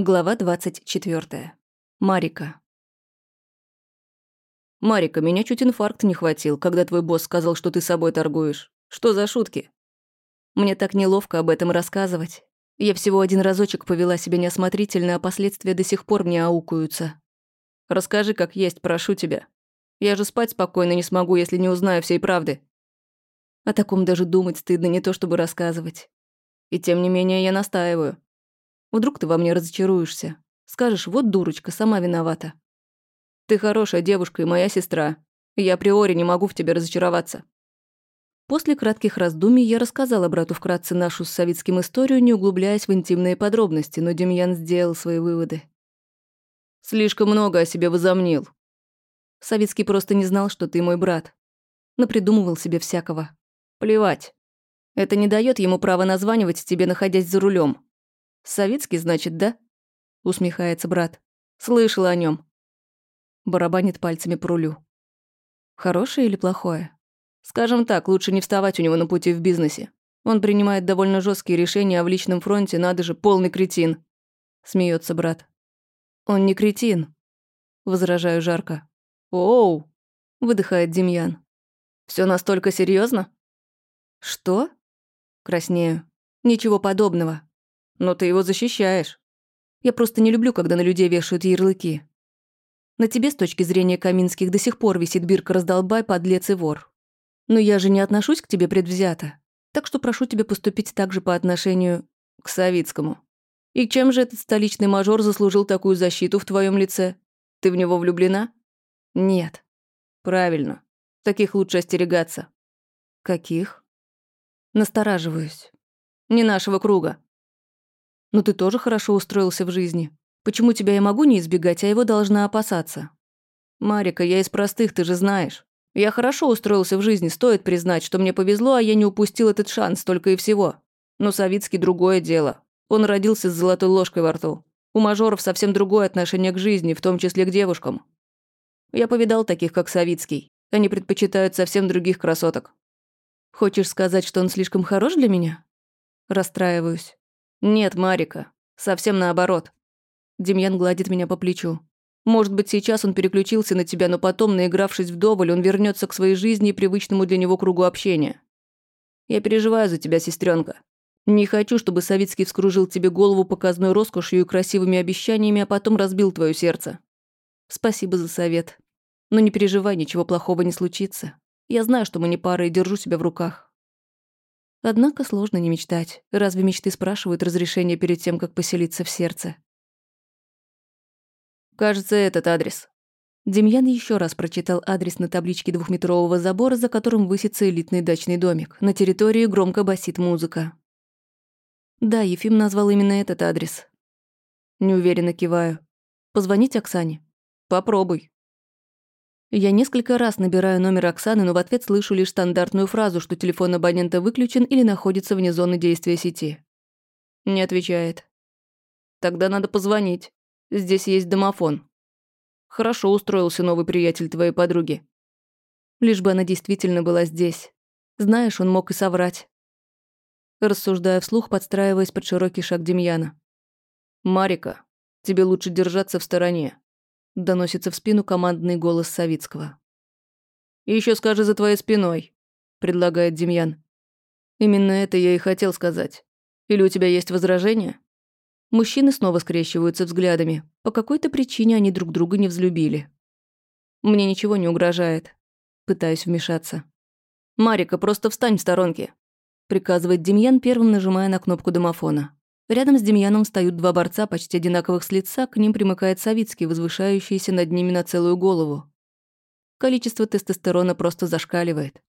Глава 24. Марика. «Марика, меня чуть инфаркт не хватил, когда твой босс сказал, что ты собой торгуешь. Что за шутки?» Мне так неловко об этом рассказывать. Я всего один разочек повела себя неосмотрительно, а последствия до сих пор мне аукаются. Расскажи, как есть, прошу тебя. Я же спать спокойно не смогу, если не узнаю всей правды. О таком даже думать стыдно, не то чтобы рассказывать. И тем не менее я настаиваю. Вдруг ты во мне разочаруешься. Скажешь, вот дурочка, сама виновата. Ты хорошая девушка и моя сестра. Я априори не могу в тебе разочароваться. После кратких раздумий я рассказала брату вкратце нашу с советским историю, не углубляясь в интимные подробности, но Демьян сделал свои выводы. «Слишком много о себе возомнил». Советский просто не знал, что ты мой брат. Напридумывал себе всякого. Плевать. Это не дает ему права названивать тебе, находясь за рулем. «Советский, значит, да?» — усмехается брат. «Слышала о нем. Барабанит пальцами по рулю. «Хорошее или плохое?» «Скажем так, лучше не вставать у него на пути в бизнесе. Он принимает довольно жесткие решения, а в личном фронте надо же полный кретин», — смеется брат. «Он не кретин», — возражаю жарко. «Оу!» — выдыхает Демьян. Все настолько серьезно? «Что?» Краснею. «Ничего подобного. Но ты его защищаешь. Я просто не люблю, когда на людей вешают ярлыки. На тебе, с точки зрения Каминских, до сих пор висит бирка «Раздолбай, подлец и вор». Но я же не отношусь к тебе предвзято. Так что прошу тебя поступить так же по отношению к Савицкому. И чем же этот столичный мажор заслужил такую защиту в твоем лице? Ты в него влюблена? Нет. Правильно. Таких лучше остерегаться. Каких? Настораживаюсь. Не нашего круга. Но ты тоже хорошо устроился в жизни. Почему тебя я могу не избегать, а его должна опасаться? Марика, я из простых, ты же знаешь. Я хорошо устроился в жизни, стоит признать, что мне повезло, а я не упустил этот шанс, только и всего. Но Савицкий другое дело. Он родился с золотой ложкой во рту. У мажоров совсем другое отношение к жизни, в том числе к девушкам. Я повидал таких, как Савицкий. Они предпочитают совсем других красоток. Хочешь сказать, что он слишком хорош для меня? Расстраиваюсь. «Нет, Марика. Совсем наоборот». Демьян гладит меня по плечу. «Может быть, сейчас он переключился на тебя, но потом, наигравшись вдоволь, он вернется к своей жизни и привычному для него кругу общения. Я переживаю за тебя, сестренка. Не хочу, чтобы Савицкий вскружил тебе голову показной роскошью и красивыми обещаниями, а потом разбил твое сердце. Спасибо за совет. Но не переживай, ничего плохого не случится. Я знаю, что мы не пара и держу себя в руках. Однако сложно не мечтать. Разве мечты спрашивают разрешение перед тем, как поселиться в сердце? «Кажется, этот адрес». Демьян еще раз прочитал адрес на табличке двухметрового забора, за которым высится элитный дачный домик. На территории громко басит музыка. Да, Ефим назвал именно этот адрес. Неуверенно киваю. Позвонить Оксане? Попробуй. Я несколько раз набираю номер Оксаны, но в ответ слышу лишь стандартную фразу, что телефон абонента выключен или находится вне зоны действия сети. Не отвечает. Тогда надо позвонить. Здесь есть домофон. Хорошо устроился новый приятель твоей подруги. Лишь бы она действительно была здесь. Знаешь, он мог и соврать. Рассуждая вслух, подстраиваясь под широкий шаг Демьяна. «Марика, тебе лучше держаться в стороне. Доносится в спину командный голос Савицкого. «И ещё скажи за твоей спиной», — предлагает Демьян. «Именно это я и хотел сказать. Или у тебя есть возражения?» Мужчины снова скрещиваются взглядами. По какой-то причине они друг друга не взлюбили. «Мне ничего не угрожает». Пытаюсь вмешаться. «Марика, просто встань в сторонке», — приказывает Демьян, первым нажимая на кнопку домофона. Рядом с Демьяном встают два борца, почти одинаковых с лица, к ним примыкает Савицкий, возвышающийся над ними на целую голову. Количество тестостерона просто зашкаливает.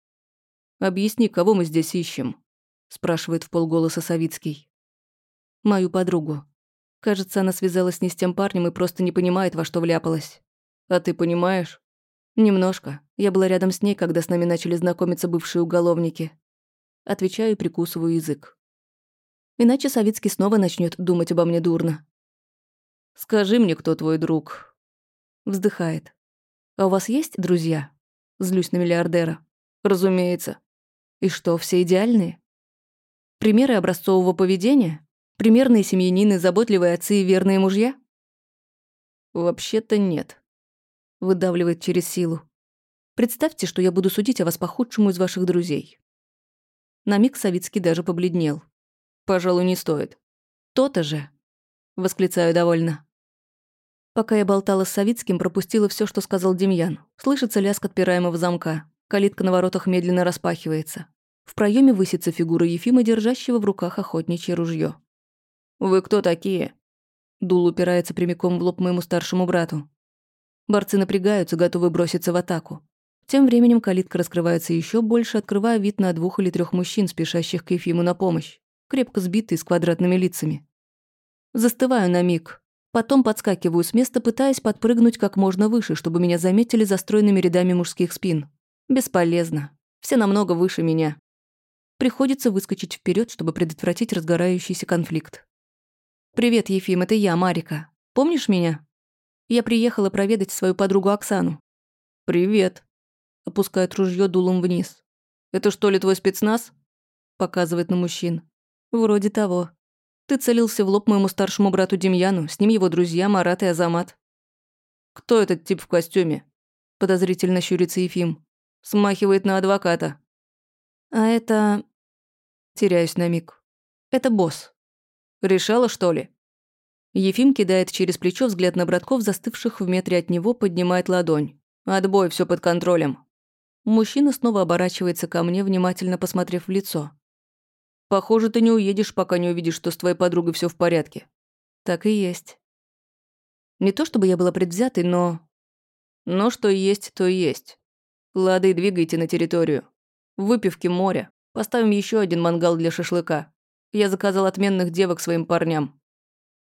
«Объясни, кого мы здесь ищем?» – спрашивает в полголоса Савицкий. «Мою подругу. Кажется, она связалась не с тем парнем и просто не понимает, во что вляпалась. А ты понимаешь?» «Немножко. Я была рядом с ней, когда с нами начали знакомиться бывшие уголовники». Отвечаю и прикусываю язык. Иначе Савицкий снова начнет думать обо мне дурно. «Скажи мне, кто твой друг?» Вздыхает. «А у вас есть друзья?» Злюсь на миллиардера. «Разумеется. И что, все идеальные?» Примеры образцового поведения? Примерные семьянины, заботливые отцы и верные мужья? Вообще-то нет. Выдавливает через силу. Представьте, что я буду судить о вас по худшему из ваших друзей. На миг Савицкий даже побледнел. Пожалуй, не стоит. То-то же. Восклицаю довольно. Пока я болтала с Савицким, пропустила все, что сказал Демьян. Слышится лязг отпираемого замка. Калитка на воротах медленно распахивается. В проеме высится фигура Ефима, держащего в руках охотничье ружье. «Вы кто такие?» Дул упирается прямиком в лоб моему старшему брату. Борцы напрягаются, готовы броситься в атаку. Тем временем калитка раскрывается еще больше, открывая вид на двух или трех мужчин, спешащих к Ефиму на помощь, крепко сбитые с квадратными лицами. Застываю на миг. Потом подскакиваю с места, пытаясь подпрыгнуть как можно выше, чтобы меня заметили за стройными рядами мужских спин. Бесполезно. Все намного выше меня. Приходится выскочить вперед, чтобы предотвратить разгорающийся конфликт. «Привет, Ефим, это я, Марика. Помнишь меня? Я приехала проведать свою подругу Оксану». «Привет», — опускает ружье дулом вниз. «Это что ли твой спецназ?» — показывает на мужчин. «Вроде того. Ты целился в лоб моему старшему брату Демьяну, с ним его друзья Марат и Азамат». «Кто этот тип в костюме?» — подозрительно щурится Ефим. «Смахивает на адвоката». «А это...» Теряюсь на миг. «Это босс». Решала, что ли?» Ефим кидает через плечо взгляд на братков, застывших в метре от него, поднимает ладонь. «Отбой, все под контролем». Мужчина снова оборачивается ко мне, внимательно посмотрев в лицо. «Похоже, ты не уедешь, пока не увидишь, что с твоей подругой все в порядке». «Так и есть». Не то чтобы я была предвзятой, но... Но что есть, то есть. Лады, двигайте на территорию. Выпивки море. Поставим еще один мангал для шашлыка. Я заказал отменных девок своим парням.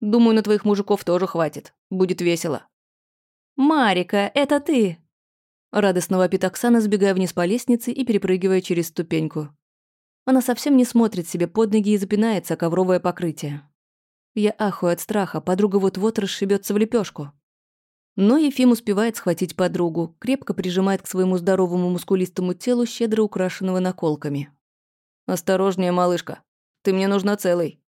Думаю, на твоих мужиков тоже хватит. Будет весело». «Марика, это ты!» Радостно вопит Оксана, сбегая вниз по лестнице и перепрыгивая через ступеньку. Она совсем не смотрит себе под ноги и запинается ковровое покрытие. Я ахую от страха, подруга вот-вот расшибется в лепешку. Но Ефим успевает схватить подругу, крепко прижимает к своему здоровому мускулистому телу, щедро украшенного наколками. «Осторожнее, малышка», ты мне нужна целой.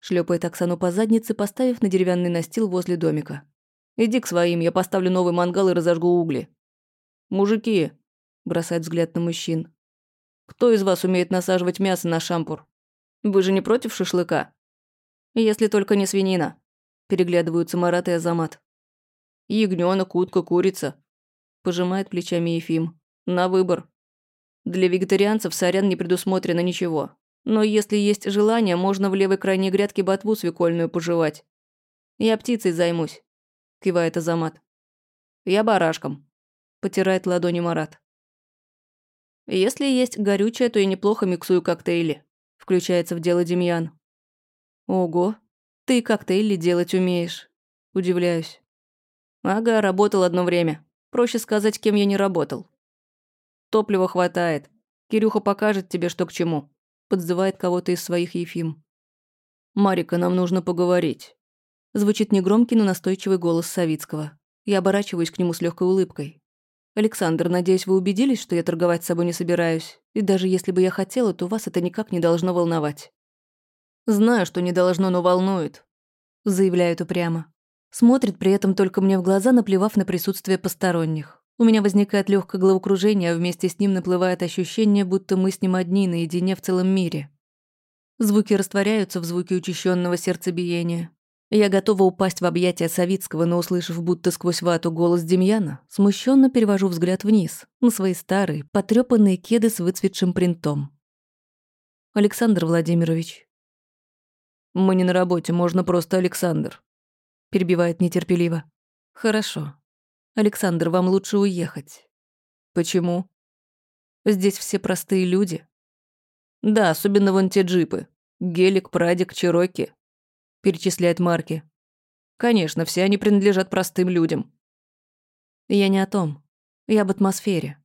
Шлепает Оксану по заднице, поставив на деревянный настил возле домика. Иди к своим, я поставлю новый мангал и разожгу угли. Мужики, бросает взгляд на мужчин. Кто из вас умеет насаживать мясо на шампур? Вы же не против шашлыка? Если только не свинина. Переглядываются Марат и Азамат. Ягнёнок, утка, курица. Пожимает плечами Ефим. На выбор. Для вегетарианцев сорян не предусмотрено ничего. Но если есть желание, можно в левой крайней грядке ботву свекольную пожевать. Я птицей займусь, кивает Азамат. Я барашком, потирает ладони Марат. Если есть горючее, то я неплохо миксую коктейли, включается в дело Демьян. Ого, ты коктейли делать умеешь, удивляюсь. Ага, работал одно время. Проще сказать, кем я не работал. Топлива хватает. Кирюха покажет тебе, что к чему подзывает кого-то из своих Ефим. «Марика, нам нужно поговорить». Звучит негромкий, но настойчивый голос Савицкого. Я оборачиваюсь к нему с легкой улыбкой. «Александр, надеюсь, вы убедились, что я торговать с собой не собираюсь? И даже если бы я хотела, то вас это никак не должно волновать». «Знаю, что не должно, но волнует», — заявляет упрямо. Смотрит при этом только мне в глаза, наплевав на присутствие посторонних. У меня возникает легкое головокружение, а вместе с ним наплывает ощущение, будто мы с ним одни наедине в целом мире. Звуки растворяются в звуке учащенного сердцебиения. Я готова упасть в объятия Савицкого, но, услышав будто сквозь вату голос Демьяна, смущенно перевожу взгляд вниз, на свои старые, потрёпанные кеды с выцветшим принтом. «Александр Владимирович». «Мы не на работе, можно просто Александр», — перебивает нетерпеливо. «Хорошо. Александр, вам лучше уехать. Почему? Здесь все простые люди. Да, особенно вон те джипы. Гелик, Прадик, Чироки. Перечисляет марки. Конечно, все они принадлежат простым людям. Я не о том. Я об атмосфере.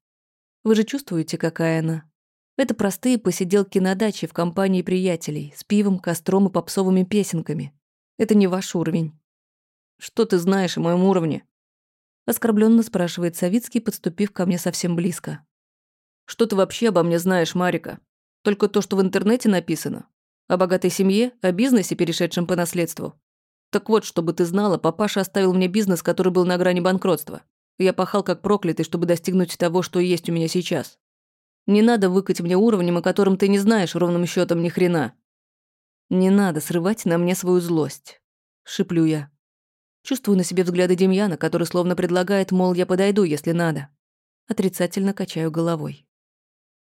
Вы же чувствуете, какая она? Это простые посиделки на даче в компании приятелей, с пивом, костром и попсовыми песенками. Это не ваш уровень. Что ты знаешь о моем уровне? Оскорбленно спрашивает Савицкий, подступив ко мне совсем близко. «Что ты вообще обо мне знаешь, Марика? Только то, что в интернете написано? О богатой семье, о бизнесе, перешедшем по наследству. Так вот, чтобы ты знала, папаша оставил мне бизнес, который был на грани банкротства. Я пахал как проклятый, чтобы достигнуть того, что есть у меня сейчас. Не надо выкать мне уровнем, о котором ты не знаешь ровным счетом ни хрена. Не надо срывать на мне свою злость. Шиплю я. Чувствую на себе взгляды Демьяна, который словно предлагает, мол, я подойду, если надо. Отрицательно качаю головой.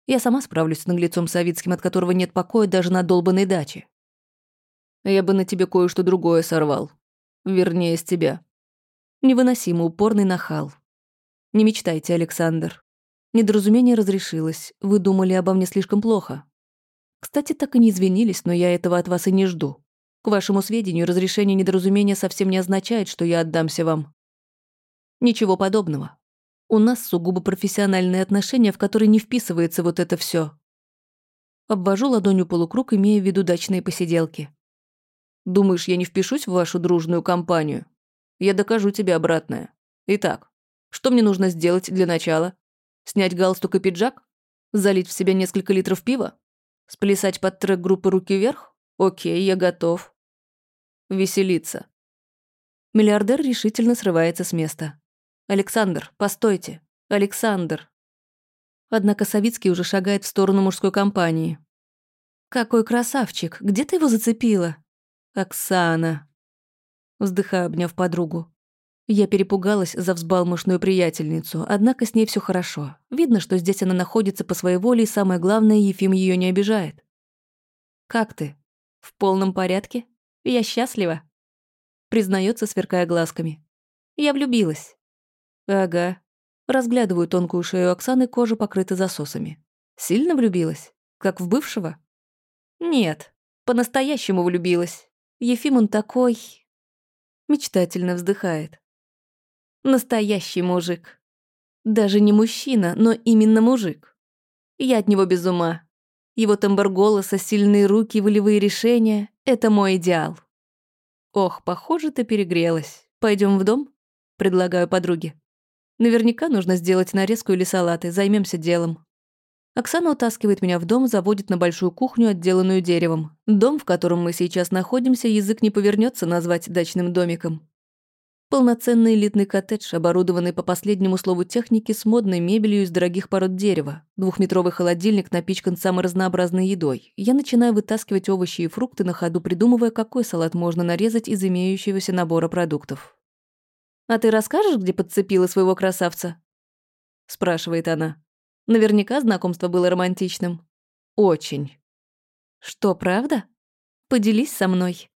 Я сама справлюсь с наглецом Савицким, от которого нет покоя даже на долбанной даче. Я бы на тебе кое-что другое сорвал. Вернее, с тебя. Невыносимо упорный нахал. Не мечтайте, Александр. Недоразумение разрешилось. Вы думали обо мне слишком плохо. Кстати, так и не извинились, но я этого от вас и не жду. К вашему сведению, разрешение недоразумения совсем не означает, что я отдамся вам. Ничего подобного. У нас сугубо профессиональные отношения, в которые не вписывается вот это все. Обвожу ладонью полукруг, имея в виду дачные посиделки. Думаешь, я не впишусь в вашу дружную компанию? Я докажу тебе обратное. Итак, что мне нужно сделать для начала? Снять галстук и пиджак? Залить в себя несколько литров пива? Сплясать под трек группы «Руки вверх»? Окей, я готов. Веселиться. Миллиардер решительно срывается с места. «Александр, постойте! Александр!» Однако Савицкий уже шагает в сторону мужской компании. «Какой красавчик! Где ты его зацепила?» «Оксана!» Вздыхаю, обняв подругу. Я перепугалась за взбалмошную приятельницу, однако с ней все хорошо. Видно, что здесь она находится по своей воле, и самое главное, Ефим ее не обижает. «Как ты? В полном порядке? Я счастлива?» Признается, сверкая глазками. «Я влюбилась». Ага. Разглядываю тонкую шею Оксаны, кожа покрыта засосами. Сильно влюбилась? Как в бывшего? Нет, по-настоящему влюбилась. Ефим он такой... Мечтательно вздыхает. Настоящий мужик. Даже не мужчина, но именно мужик. Я от него без ума. Его тембр голоса, сильные руки, волевые решения — это мой идеал. Ох, похоже, ты перегрелась. Пойдем в дом? Предлагаю подруге. Наверняка нужно сделать нарезку или салаты, займемся делом. Оксана утаскивает меня в дом, заводит на большую кухню, отделанную деревом. Дом, в котором мы сейчас находимся, язык не повернется назвать дачным домиком. Полноценный элитный коттедж, оборудованный по последнему слову техники с модной мебелью из дорогих пород дерева. Двухметровый холодильник напичкан самой разнообразной едой. Я начинаю вытаскивать овощи и фрукты на ходу, придумывая, какой салат можно нарезать из имеющегося набора продуктов. «А ты расскажешь, где подцепила своего красавца?» спрашивает она. Наверняка знакомство было романтичным. Очень. Что, правда? Поделись со мной.